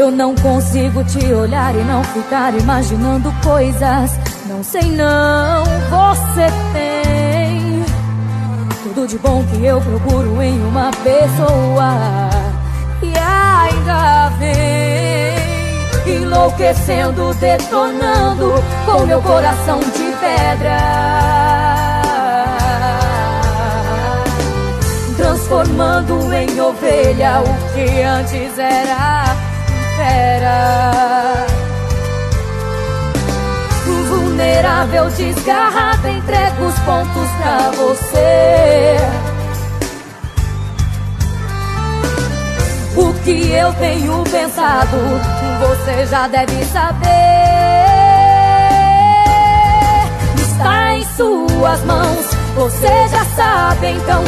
Eu não consigo te olhar e não ficar imaginando coisas. Não sei não, você tem tudo de bom que eu procuro em uma pessoa. E ainda vem enlouquecendo, detonando com meu coração de pedra. Ovelha o que antes era fera. Vulnerável, desgarrada, entrego os pontos pra você. O que eu tenho pensado, você já deve saber. Está em suas mãos você já sabe, então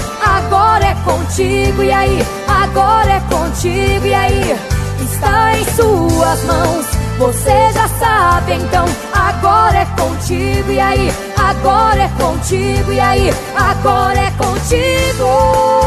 contigo. E aí, agora é contigo. E aí, está em suas mãos. Você já sabe, então agora é contigo. E aí, agora é contigo. E aí, agora é contigo.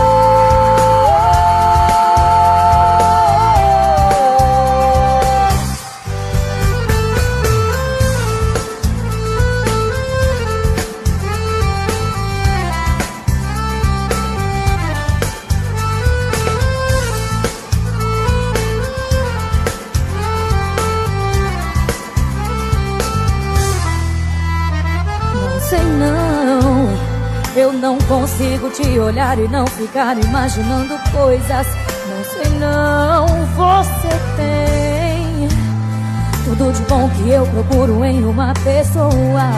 Eu não consigo te olhar e não ficar imaginando coisas. Não sei não, você tem tudo de bom que eu procuro em uma pessoa.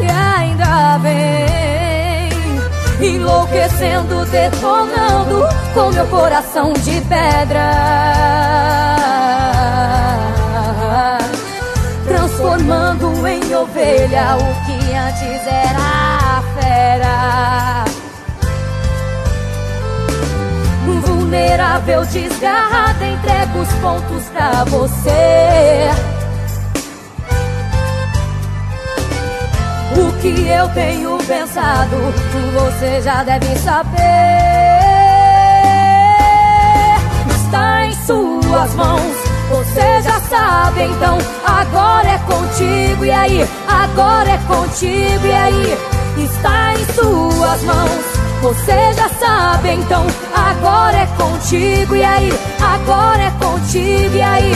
E ainda vem enlouquecendo, detonando com meu coração de pedra. Transformando em ovelha o que antes era fera. Vulnerável, desgarrada, entrego os pontos pra você. O que eu tenho pensado, você já deve saber. Sabe, então agora é contigo. E aí, agora é contigo. E aí, está em suas mãos. Você já sabe, então agora é contigo. E aí, agora é contigo. E aí,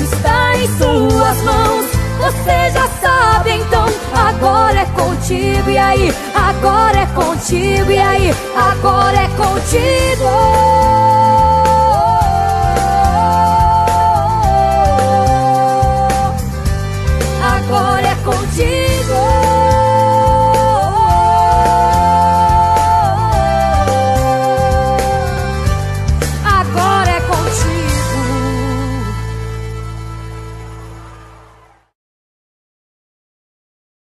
está em suas mãos. Você já sabe, então agora é contigo. E aí, agora é contigo. E aí, agora é contigo.